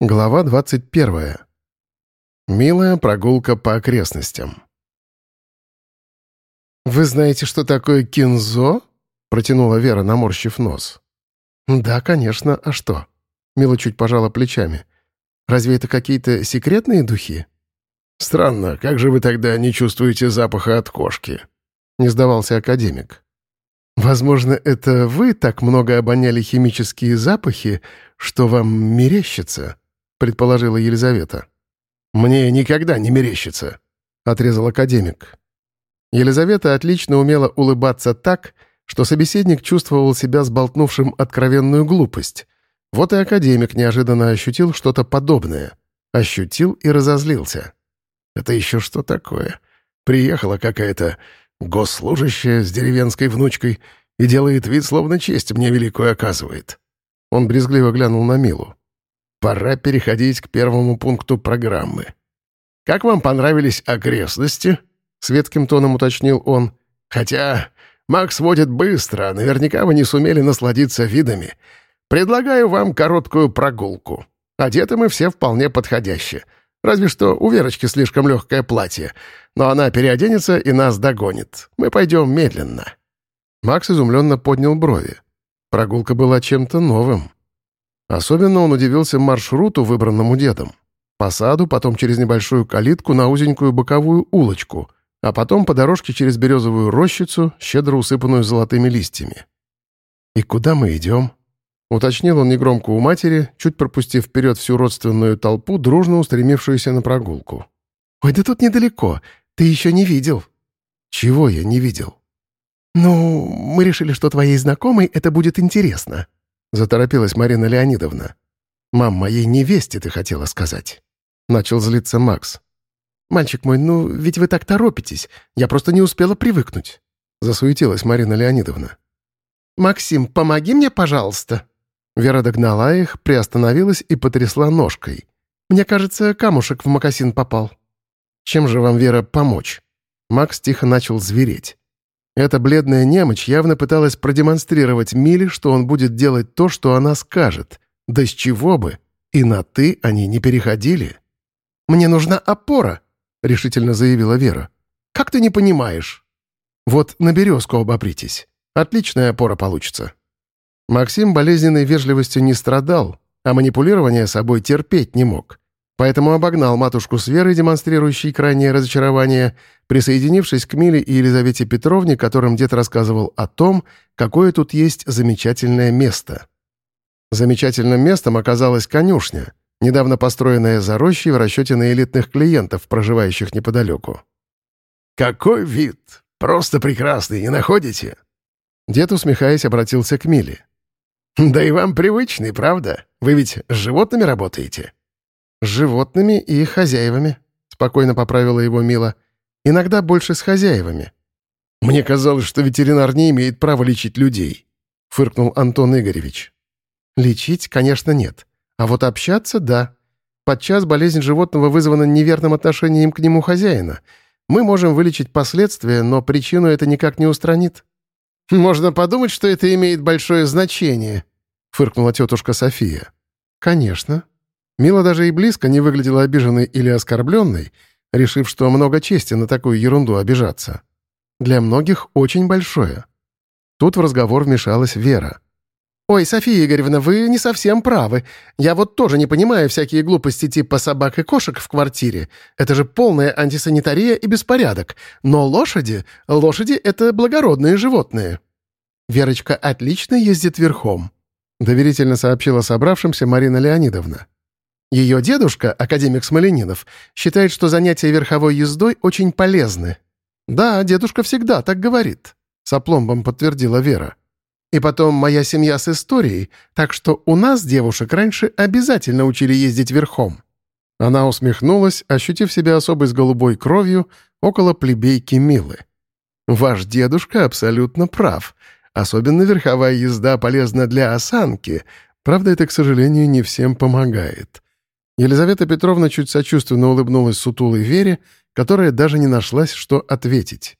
Глава 21. Милая прогулка по окрестностям. «Вы знаете, что такое кинзо?» — протянула Вера, наморщив нос. «Да, конечно. А что?» — Мила чуть пожала плечами. «Разве это какие-то секретные духи?» «Странно, как же вы тогда не чувствуете запаха от кошки?» — не сдавался академик. «Возможно, это вы так много обоняли химические запахи, что вам мерещится?» — предположила Елизавета. «Мне никогда не мерещится», — отрезал академик. Елизавета отлично умела улыбаться так, что собеседник чувствовал себя сболтнувшим откровенную глупость. Вот и академик неожиданно ощутил что-то подобное. Ощутил и разозлился. «Это еще что такое? Приехала какая-то госслужащая с деревенской внучкой и делает вид, словно честь мне великую оказывает». Он брезгливо глянул на Милу. Пора переходить к первому пункту программы. Как вам понравились окрестности? Светским тоном уточнил он. Хотя Макс водит быстро, наверняка вы не сумели насладиться видами. Предлагаю вам короткую прогулку. Одеты мы все вполне подходяще. Разве что у Верочки слишком легкое платье. Но она переоденется и нас догонит. Мы пойдем медленно». Макс изумленно поднял брови. Прогулка была чем-то новым. Особенно он удивился маршруту, выбранному дедом. По саду, потом через небольшую калитку на узенькую боковую улочку, а потом по дорожке через березовую рощицу, щедро усыпанную золотыми листьями. «И куда мы идем?» — уточнил он негромко у матери, чуть пропустив вперед всю родственную толпу, дружно устремившуюся на прогулку. «Ой, да тут недалеко. Ты еще не видел». «Чего я не видел?» «Ну, мы решили, что твоей знакомой это будет интересно», — заторопилась Марина Леонидовна. «Мам, моей невесте ты хотела сказать». Начал злиться Макс. «Мальчик мой, ну ведь вы так торопитесь. Я просто не успела привыкнуть». Засуетилась Марина Леонидовна. «Максим, помоги мне, пожалуйста». Вера догнала их, приостановилась и потрясла ножкой. «Мне кажется, камушек в мокасин попал». «Чем же вам, Вера, помочь?» Макс тихо начал звереть. Эта бледная немочь явно пыталась продемонстрировать Миле, что он будет делать то, что она скажет. Да с чего бы? И на «ты» они не переходили. «Мне нужна опора», — решительно заявила Вера. «Как ты не понимаешь?» «Вот на березку обопритесь. Отличная опора получится». Максим болезненной вежливостью не страдал, а манипулирование собой терпеть не мог. Поэтому обогнал матушку с Верой, демонстрирующей крайнее разочарование, присоединившись к Миле и Елизавете Петровне, которым дед рассказывал о том, какое тут есть замечательное место. Замечательным местом оказалась конюшня, недавно построенная за рощей в расчете на элитных клиентов, проживающих неподалеку. «Какой вид! Просто прекрасный, не находите?» Дед, усмехаясь, обратился к Миле. «Да и вам привычный, правда? Вы ведь с животными работаете?» «С животными и их хозяевами», — спокойно поправила его Мила. «Иногда больше с хозяевами». «Мне казалось, что ветеринар не имеет права лечить людей», — фыркнул Антон Игоревич. «Лечить, конечно, нет. А вот общаться — да. Подчас болезнь животного вызвана неверным отношением к нему хозяина. Мы можем вылечить последствия, но причину это никак не устранит». «Можно подумать, что это имеет большое значение», — фыркнула тетушка София. «Конечно», Мила даже и близко не выглядела обиженной или оскорбленной, решив, что много чести на такую ерунду обижаться. Для многих очень большое. Тут в разговор вмешалась Вера. «Ой, София Игоревна, вы не совсем правы. Я вот тоже не понимаю всякие глупости типа собак и кошек в квартире. Это же полная антисанитария и беспорядок. Но лошади... Лошади — это благородные животные». «Верочка отлично ездит верхом», — доверительно сообщила собравшимся Марина Леонидовна. Ее дедушка, академик Смоленинов, считает, что занятия верховой ездой очень полезны. «Да, дедушка всегда так говорит», — с опломбом подтвердила Вера. «И потом моя семья с историей, так что у нас девушек раньше обязательно учили ездить верхом». Она усмехнулась, ощутив себя особой с голубой кровью около плебейки Милы. «Ваш дедушка абсолютно прав. Особенно верховая езда полезна для осанки. Правда, это, к сожалению, не всем помогает. Елизавета Петровна чуть сочувственно улыбнулась сутулой Вере, которая даже не нашлась, что ответить.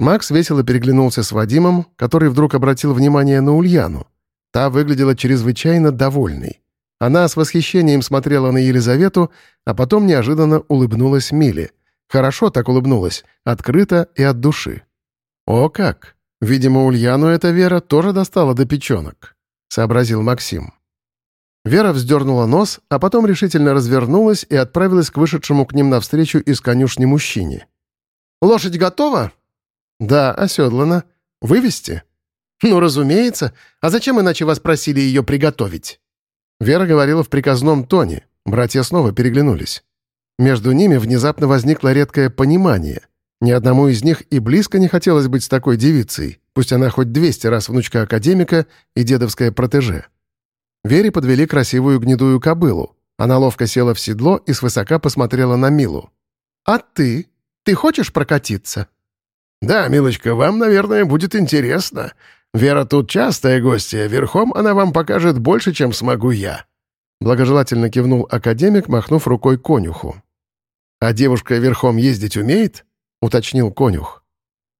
Макс весело переглянулся с Вадимом, который вдруг обратил внимание на Ульяну. Та выглядела чрезвычайно довольной. Она с восхищением смотрела на Елизавету, а потом неожиданно улыбнулась Миле. Хорошо так улыбнулась, открыто и от души. «О как! Видимо, Ульяну эта Вера тоже достала до печенок», — сообразил Максим. Вера вздернула нос, а потом решительно развернулась и отправилась к вышедшему к ним навстречу из конюшни мужчине. «Лошадь готова?» «Да, оседлана. Вывести?» «Ну, разумеется. А зачем иначе вас просили ее приготовить?» Вера говорила в приказном тоне. Братья снова переглянулись. Между ними внезапно возникло редкое понимание. Ни одному из них и близко не хотелось быть с такой девицей, пусть она хоть 200 раз внучка академика и дедовская протеже. Вере подвели красивую гнедую кобылу. Она ловко села в седло и свысока посмотрела на Милу. «А ты? Ты хочешь прокатиться?» «Да, милочка, вам, наверное, будет интересно. Вера тут частая гостья, верхом она вам покажет больше, чем смогу я». Благожелательно кивнул академик, махнув рукой конюху. «А девушка верхом ездить умеет?» — уточнил конюх.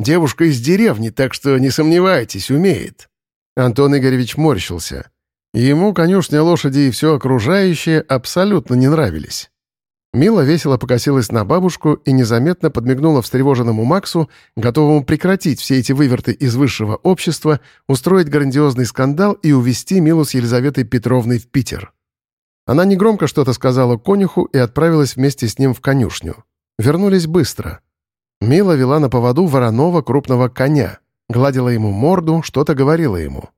«Девушка из деревни, так что не сомневайтесь, умеет». Антон Игоревич морщился. Ему конюшня лошади и все окружающее абсолютно не нравились. Мила весело покосилась на бабушку и незаметно подмигнула встревоженному Максу, готовому прекратить все эти выверты из высшего общества, устроить грандиозный скандал и увезти Милу с Елизаветой Петровной в Питер. Она негромко что-то сказала конюху и отправилась вместе с ним в конюшню. Вернулись быстро. Мила вела на поводу вороного крупного коня, гладила ему морду, что-то говорила ему.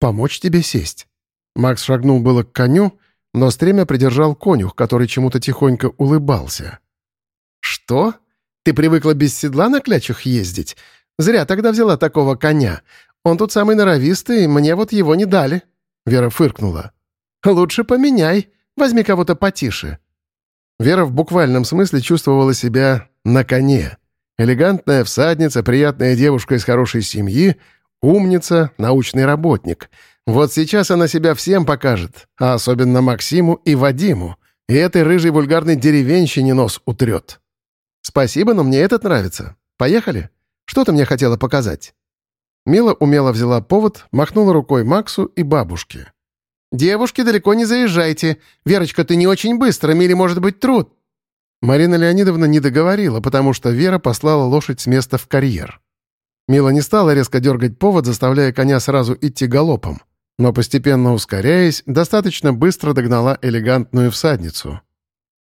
«Помочь тебе сесть». Макс шагнул было к коню, но стремя придержал конюх, который чему-то тихонько улыбался. «Что? Ты привыкла без седла на клячах ездить? Зря тогда взяла такого коня. Он тут самый норовистый, мне вот его не дали». Вера фыркнула. «Лучше поменяй. Возьми кого-то потише». Вера в буквальном смысле чувствовала себя на коне. Элегантная всадница, приятная девушка из хорошей семьи, умница, научный работник — вот сейчас она себя всем покажет, а особенно Максиму и Вадиму, и этой рыжей вульгарной деревенщине нос утрет. Спасибо, но мне этот нравится. Поехали? Что ты мне хотела показать?» Мила умело взяла повод, махнула рукой Максу и бабушке. «Девушки, далеко не заезжайте. Верочка, ты не очень быстро, Миле может быть труд». Марина Леонидовна не договорила, потому что Вера послала лошадь с места в карьер. Мила не стала резко дергать повод, заставляя коня сразу идти галопом но, постепенно ускоряясь, достаточно быстро догнала элегантную всадницу.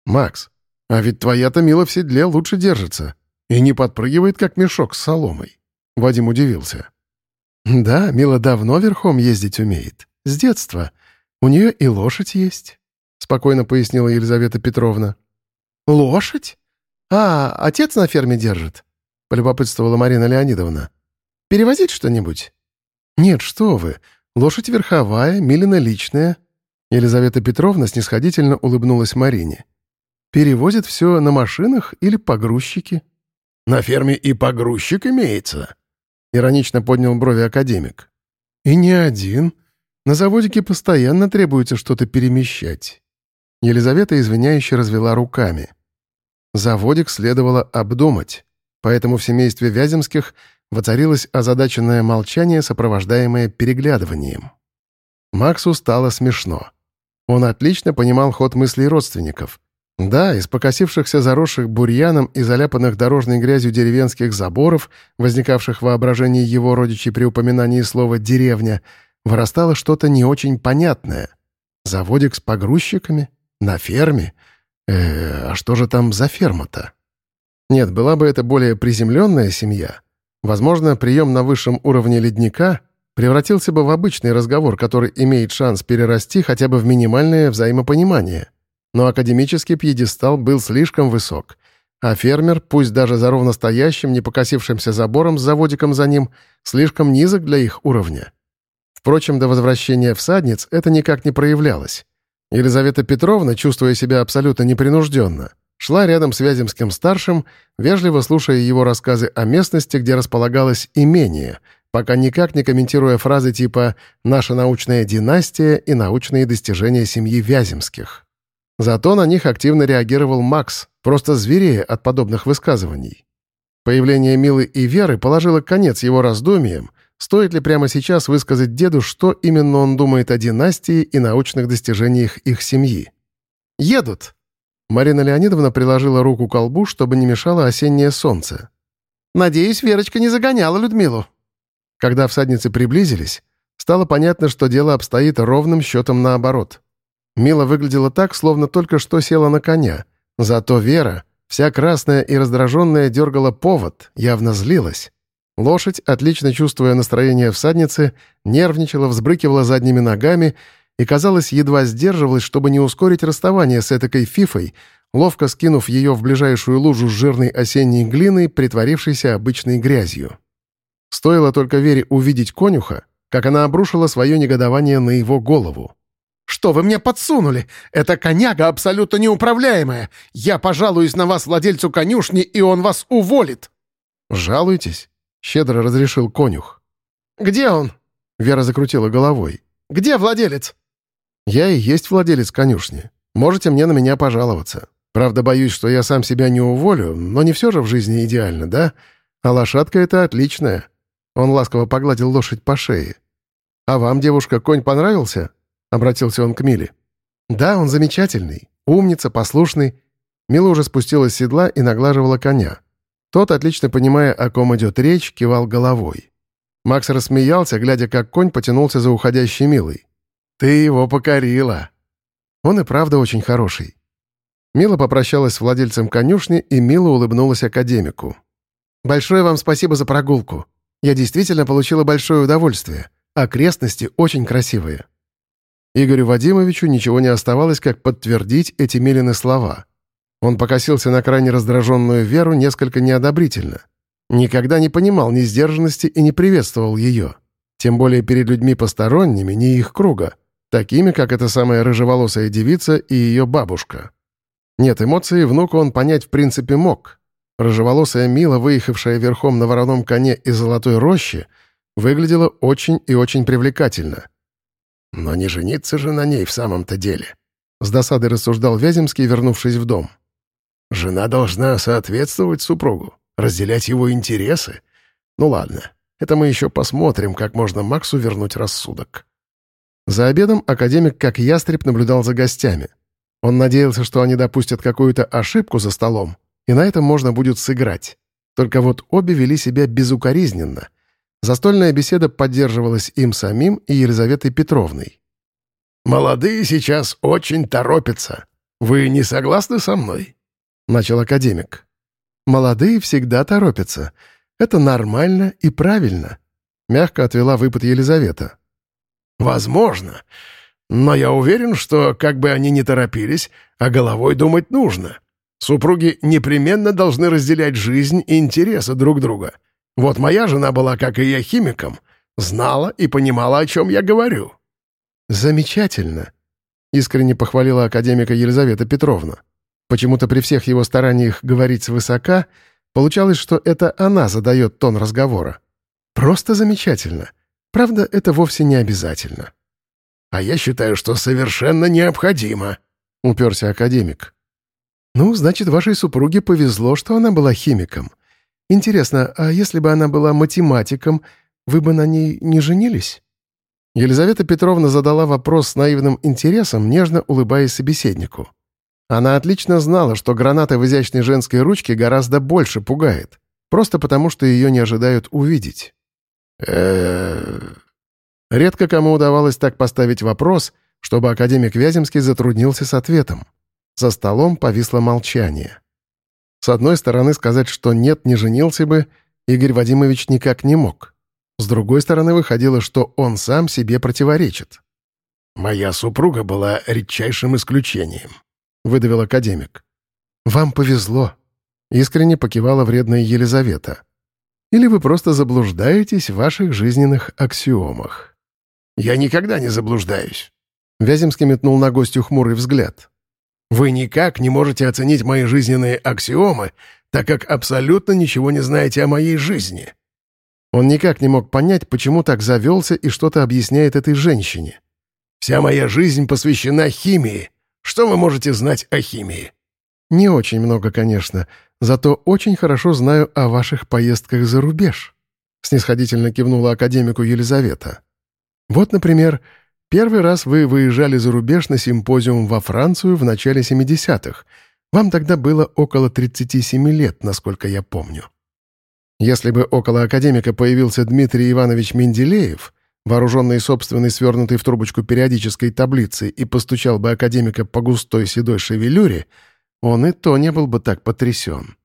«Макс, а ведь твоя-то Мила в седле лучше держится и не подпрыгивает, как мешок с соломой», — Вадим удивился. «Да, Мила давно верхом ездить умеет. С детства. У нее и лошадь есть», — спокойно пояснила Елизавета Петровна. «Лошадь? А, отец на ферме держит», — полюбопытствовала Марина Леонидовна. «Перевозить что-нибудь?» «Нет, что вы. Лошадь верховая, Милина личная». Елизавета Петровна снисходительно улыбнулась Марине. «Перевозит все на машинах или погрузчики?» «На ферме и погрузчик имеется», — иронично поднял брови академик. «И не один. На заводике постоянно требуется что-то перемещать». Елизавета извиняюще развела руками. Заводик следовало обдумать, поэтому в семействе Вяземских воцарилось озадаченное молчание, сопровождаемое переглядыванием. Максу стало смешно. Он отлично понимал ход мыслей родственников. Да, из покосившихся заросших бурьяном и заляпанных дорожной грязью деревенских заборов, возникавших в воображении его родичей при упоминании слова «деревня», вырастало что-то не очень понятное. Заводик с погрузчиками? На ферме? Э, а что же там за ферма-то? Нет, была бы это более приземленная семья — Возможно, прием на высшем уровне ледника превратился бы в обычный разговор, который имеет шанс перерасти хотя бы в минимальное взаимопонимание. Но академический пьедестал был слишком высок, а фермер, пусть даже за ровно стоящим, не покосившимся забором с заводиком за ним, слишком низок для их уровня. Впрочем, до возвращения всадниц это никак не проявлялось. Елизавета Петровна, чувствуя себя абсолютно непринужденно, Шла рядом с Вяземским-старшим, вежливо слушая его рассказы о местности, где располагалось имение, пока никак не комментируя фразы типа «наша научная династия» и «научные достижения семьи Вяземских». Зато на них активно реагировал Макс, просто зверея от подобных высказываний. Появление Милы и Веры положило конец его раздумьям, стоит ли прямо сейчас высказать деду, что именно он думает о династии и научных достижениях их семьи. «Едут!» Марина Леонидовна приложила руку к колбу, чтобы не мешало осеннее солнце. «Надеюсь, Верочка не загоняла Людмилу». Когда всадницы приблизились, стало понятно, что дело обстоит ровным счетом наоборот. Мила выглядела так, словно только что села на коня. Зато Вера, вся красная и раздраженная, дергала повод, явно злилась. Лошадь, отлично чувствуя настроение всадницы, нервничала, взбрыкивала задними ногами и, казалось, едва сдерживалась, чтобы не ускорить расставание с этакой фифой, ловко скинув ее в ближайшую лужу с жирной осенней глиной, притворившейся обычной грязью. Стоило только Вере увидеть конюха, как она обрушила свое негодование на его голову. «Что вы мне подсунули? Эта коняга абсолютно неуправляемая! Я пожалуюсь на вас владельцу конюшни, и он вас уволит!» «Жалуйтесь», — щедро разрешил конюх. «Где он?» — Вера закрутила головой. «Где владелец?» «Я и есть владелец конюшни. Можете мне на меня пожаловаться. Правда, боюсь, что я сам себя не уволю, но не все же в жизни идеально, да? А лошадка эта отличная». Он ласково погладил лошадь по шее. «А вам, девушка, конь понравился?» — обратился он к Миле. «Да, он замечательный. Умница, послушный». Мила уже спустилась с седла и наглаживала коня. Тот, отлично понимая, о ком идет речь, кивал головой. Макс рассмеялся, глядя, как конь потянулся за уходящей Милой. «Ты его покорила!» Он и правда очень хороший. Мила попрощалась с владельцем конюшни, и Мила улыбнулась академику. «Большое вам спасибо за прогулку. Я действительно получила большое удовольствие. Окрестности очень красивые». Игорю Вадимовичу ничего не оставалось, как подтвердить эти Милины слова. Он покосился на крайне раздраженную Веру несколько неодобрительно — Никогда не понимал ни сдержанности и не приветствовал ее. Тем более перед людьми посторонними, не их круга, такими, как эта самая рыжеволосая девица и ее бабушка. Нет, эмоции внука он понять в принципе мог. Рыжеволосая Мила, выехавшая верхом на вороном коне из золотой рощи, выглядела очень и очень привлекательно. «Но не жениться же на ней в самом-то деле», — с досадой рассуждал Вяземский, вернувшись в дом. «Жена должна соответствовать супругу разделять его интересы? Ну ладно, это мы еще посмотрим, как можно Максу вернуть рассудок. За обедом академик как ястреб наблюдал за гостями. Он надеялся, что они допустят какую-то ошибку за столом, и на этом можно будет сыграть. Только вот обе вели себя безукоризненно. Застольная беседа поддерживалась им самим и Елизаветой Петровной. «Молодые сейчас очень торопятся. Вы не согласны со мной?» — начал академик. Молодые всегда торопятся. Это нормально и правильно», — мягко отвела выпад Елизавета. «Возможно. Но я уверен, что, как бы они ни торопились, а головой думать нужно. Супруги непременно должны разделять жизнь и интересы друг друга. Вот моя жена была, как и я, химиком, знала и понимала, о чем я говорю». «Замечательно», — искренне похвалила академика Елизавета Петровна. Почему-то при всех его стараниях говорить свысока, получалось, что это она задает тон разговора. Просто замечательно. Правда, это вовсе не обязательно. «А я считаю, что совершенно необходимо», — уперся академик. «Ну, значит, вашей супруге повезло, что она была химиком. Интересно, а если бы она была математиком, вы бы на ней не женились?» Елизавета Петровна задала вопрос с наивным интересом, нежно улыбаясь собеседнику. Она отлично знала, что граната в изящной женской ручке гораздо больше пугает, просто потому что ее не ожидают увидеть. Редко кому удавалось так поставить вопрос, чтобы академик Вяземский затруднился с ответом. За столом повисло молчание. С одной стороны, сказать, что нет, не женился бы, Игорь Вадимович никак не мог. С другой стороны, выходило, что он сам себе противоречит. «Моя супруга была редчайшим исключением», выдавил академик. «Вам повезло», — искренне покивала вредная Елизавета. «Или вы просто заблуждаетесь в ваших жизненных аксиомах». «Я никогда не заблуждаюсь», — Вяземский метнул на гостю хмурый взгляд. «Вы никак не можете оценить мои жизненные аксиомы, так как абсолютно ничего не знаете о моей жизни». Он никак не мог понять, почему так завелся и что-то объясняет этой женщине. «Вся моя жизнь посвящена химии», что вы можете знать о химии?» «Не очень много, конечно, зато очень хорошо знаю о ваших поездках за рубеж». снисходительно кивнула академику Елизавета. «Вот, например, первый раз вы выезжали за рубеж на симпозиум во Францию в начале 70-х. Вам тогда было около 37 лет, насколько я помню. Если бы около академика появился Дмитрий Иванович Менделеев, вооруженный собственной свернутой в трубочку периодической таблицей, и постучал бы академика по густой седой шевелюре, он и то не был бы так потрясен.